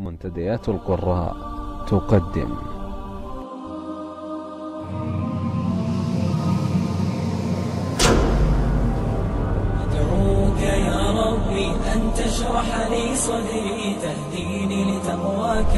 منتديات القراء تقدم. أدعوك يا ربي أن تشرح لي صدري تهديني لتقواك.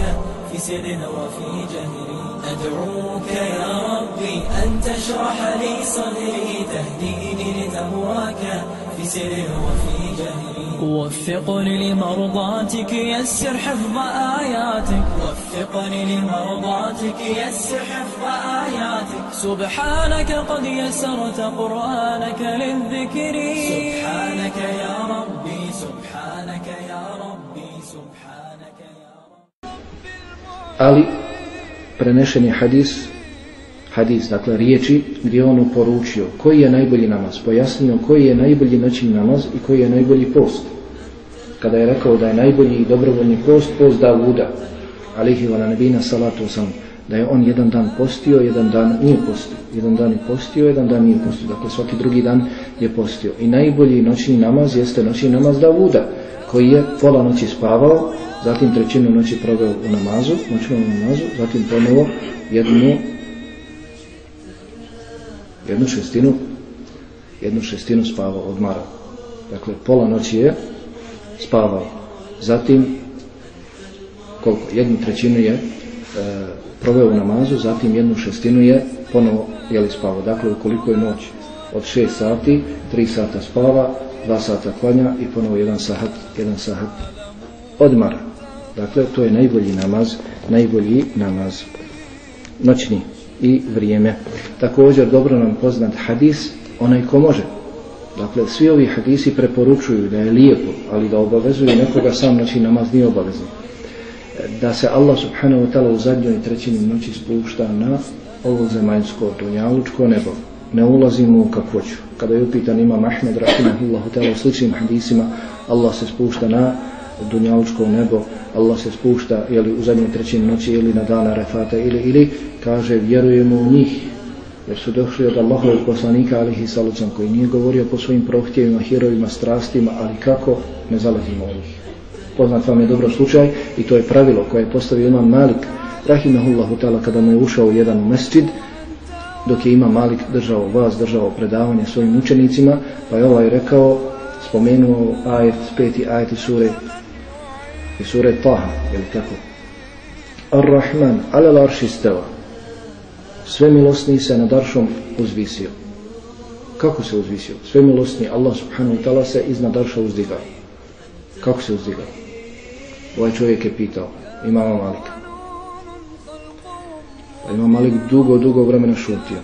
في سر وفي جهري. أدعوك يا ربي أن تشرح لي صدري تهديني لتقواك في سر وفي جهري. وفقني لمرضاتك يسر حفظ آياتك. وفقني لمرضاتك يسر حفظ آياتك. سبحانك قد يسرت قرآنك للذكر. سبحانك يا ربي سبحانك يا ربي سبحانك. Ali prenešen je hadis hadis, dakle riječi gdje on uporučio koji je najbolji namaz, pojasnio koji je najbolji noćni namaz i koji je najbolji post. Kada je rekao da je najbolji i dobrovoljni post post Davuda alihi wa nabina salatu sam da je on jedan dan postio, jedan dan nije postio. Jedan dan je postio, jedan dan nije postio. Dakle svaki drugi dan je postio. I najbolji noćni namaz jeste noćni namaz Davuda koji je pola noći spavao zatim trećinu noći proveo u namazu noćnom namazu, zatim ponovo jednu jednu šestinu jednu šestinu spavao odmarao dakle pola noći je spavao. Zatim koliko? jednu trećinu je e, proveo u namazu zatim jednu šestinu je ponovo jeli spavao. Dakle ukoliko je noć od 6 sati 3 sata spava 2 sata klanja i ponovo jedan sahat jedan sahat odmara dakle to je najbolji namaz najbolji namaz noćni i vrijeme. Također dobro nam poznat hadis, onaj ko može. Dakle, svi ovi hadisi preporučuju da je lijepo, ali da obavezuju nekoga sam noći namaz nije obavezan. Da se Allah subhanahu wa ta'ala u zadnjoj trećini noći spušta na ovo zemaljsko dunjalučko nebo. Ne ulazimo u kakvoću. Kada je upitan imam Ahmed rahimahullahu ta'ala u sličnim hadisima, Allah se spušta na dunjalučko nebo, Allah se spušta jeli, u zadnjoj trećini noći ili na dana refata ili, ili kaže vjerujemo u njih jer su došli od Allahovog poslanika alihi salucam koji nije govorio po svojim prohtjevima, hirovima, strastima ali kako ne zalazimo u njih. Poznat vam je dobro slučaj i to je pravilo koje je postavio imam Malik rahimahullahu ta'ala kada mu je ušao jedan mesčid dok je imam Malik držao vas, držao predavanje svojim učenicima pa je ovaj rekao spomenuo ajet, peti ajet sure i sure Taha ili tako Ar-Rahman ala l'arši steva sve milosni se nad aršom uzvisio. Kako se uzvisio? Sve milosni Allah subhanahu wa ta'ala se iznad arša uzdigao. Kako se uzdigao? Ovaj čovjek je pitao imama Malika. Pa imam Malik dugo, dugo vremena šutio.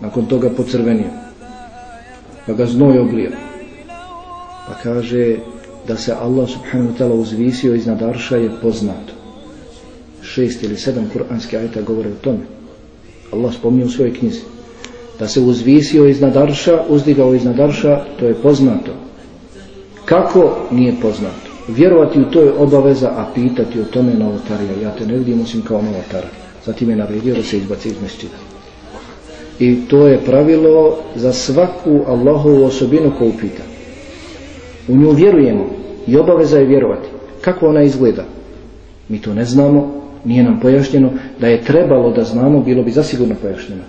Nakon toga pocrvenio. Pa ga znoj oblio. Pa kaže da se Allah subhanahu wa ta'ala uzvisio iznad arša je poznato šest ili sedam kuranske ajta govore o tome. Allah spominje u svojoj knjizi. Da se uzvisio iznad arša, uzdigao iznad arša, to je poznato. Kako nije poznato? Vjerovati u to je obaveza, a pitati o tome novotarija. Ja te ne vidim osim kao novotara. Zatim je naredio da se izbaci iz mešćida. I to je pravilo za svaku Allahovu osobinu koju pita. U nju vjerujemo i obaveza je vjerovati. Kako ona izgleda? Mi to ne znamo, nije nam pojašnjeno. Da je trebalo da znamo bilo bi zasigurno pojašnjeno.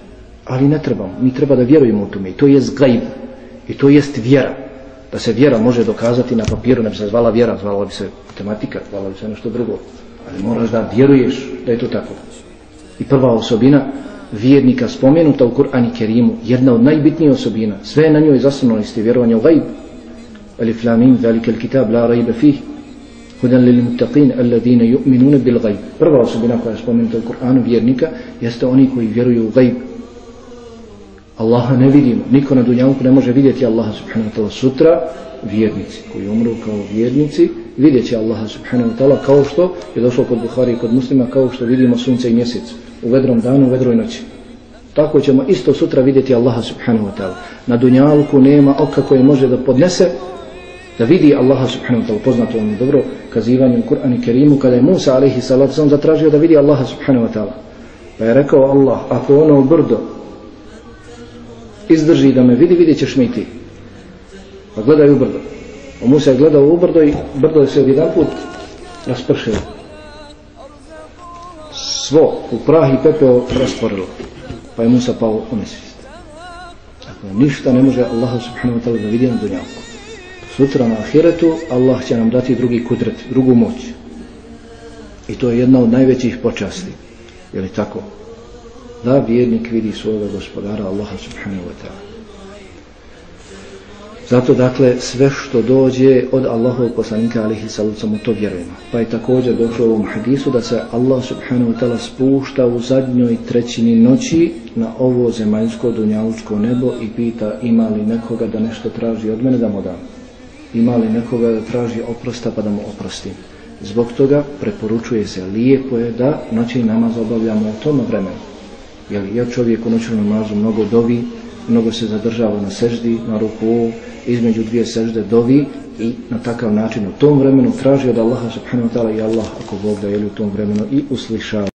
Ali ne trebamo, mi treba da vjerujemo u tome i to je zgajb i to jest vjera. Da se vjera može dokazati na papiru ne bi se zvala vjera, zvala bi se tematika, zvala bi se nešto drugo. Ali moraš da vjeruješ da je to tako. I prva osobina vjernika spomenuta u Kur'ani Kerimu jedna od najbitnijih osobina. Sve je na njoj zasnovno isti vjerovanje u gajbu alif lamim velike kitab la rayba fih hudan lilmuttaqin alladhina yu'minuna bil. Prva osobina koja je spomenuta u Kur'anu vjernika jeste oni koji vjeruju u gajb Allaha ne vidimo, niko na dunjavku ne može vidjeti Allaha subhanahu wa ta'ala sutra, vjernici koji umru kao vjernici, vidjet će Allaha subhanahu wa ta'ala kao što je došlo kod Buhari i kod muslima, kao što vidimo sunce i mjesec u vedrom danu, u vedroj noći. Tako ćemo isto sutra vidjeti Allaha subhanahu wa ta'ala. Na dunjalku nema oka koje može da podnese da vidi Allaha subhanahu wa ta'ala poznato vam dobro kazivanjem Kur'an i Kerimu kada je Musa alaihi salatu sam zatražio da vidi Allaha subhanahu wa ta'ala pa je rekao Allah ako ono brdo izdrži da me vidi vidjet ćeš mi ti pa gledaj u brdo a Musa je gledao u brdo i brdo je se od jedan put raspršilo. Svo u prah i pepeo rasporilo. Pa je Musa pao u nesvijest. Dakle, ništa ne može Allah subhanahu wa ta'ala da vidi na dunjavku. Sutra na ahiretu Allah će nam dati drugi kudret, drugu moć. I to je jedna od najvećih počasti. Je li tako? Da vjernik vidi svoga gospodara Allaha subhanahu wa ta'ala. Zato dakle sve što dođe od Allahov poslanika alihi saluca mu to vjerujemo. Pa je također došlo u ovom hadisu da se Allah subhanahu wa ta'ala spušta u zadnjoj trećini noći na ovo zemaljsko dunjalučko nebo i pita ima li nekoga da nešto traži od mene da mu dam. Ima li nekoga da traži oprosta pa da mu oprosti. Zbog toga preporučuje se lijepo je da noći namaz obavljamo u tom vremenu. Jer ja čovjek u noćnom namazu mnogo dovi, mnogo se zadržava na seždi, na ruku, između dvije sežde dovi i na takav način u tom vremenu traži od Allaha subhanahu wa ta'ala i Allah ako Bog da je u tom vremenu i uslišava.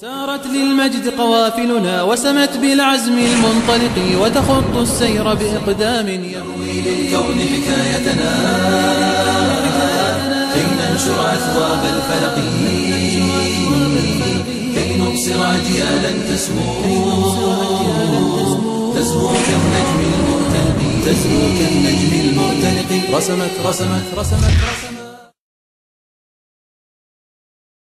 سارت للمجد قوافلنا وسمت بالعزم المنطلق وتخط السير بإقدام يروي للكون حكايتنا. كي ننشر أثواب الفلق. كي نبصر أجيالا تسمو. تسمو كالنجم المرتلق. تسمو كالنجم المرتلق. رسمت رسمت رسمت, رسمت.